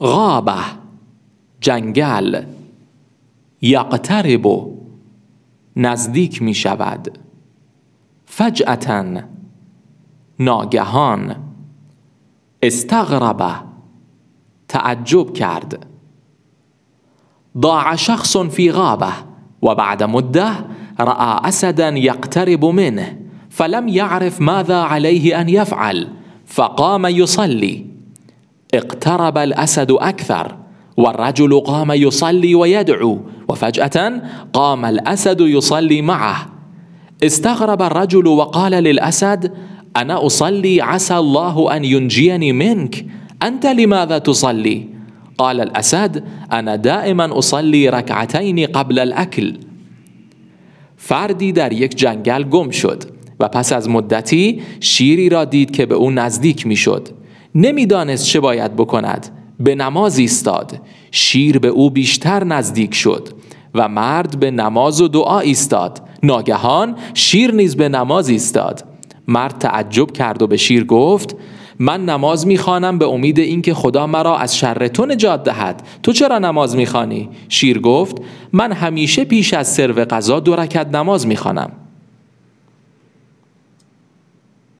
غابه جنگل یقترب نزدیک می شود. فجأتا ناگهان استغرب تعجب کرد. ضاع شخص في غابة وبعد مدة رأى أسدا يقترب منه فلم يعرف ماذا عليه أن يفعل فقام يصلي اقترب الأسد أكثر والرجل قام يصلي ويدعو وفجأة قام الأسد يصلي معه. استغرب الرجل وقال للأسد أنا أصلي عسى الله أن ينجيني منك أنت لماذا تصلي؟ قال الأسد أنا دائما أصلي ركعتين قبل الأكل. فردی در یک جنگل گم شد و پس از مدتی شیری را دید که به أو نزدیک می شد نمی‌دانست چه باید بکند. به نماز ایستاد. شیر به او بیشتر نزدیک شد و مرد به نماز و دعا ایستاد. ناگهان شیر نیز به نماز ایستاد. مرد تعجب کرد و به شیر گفت من نماز می‌خوانم به امید اینکه خدا مرا از شر تو نجات دهد. تو چرا نماز می‌خوانی؟ شیر گفت من همیشه پیش از سرو غذا دو رکت نماز می‌خوانم.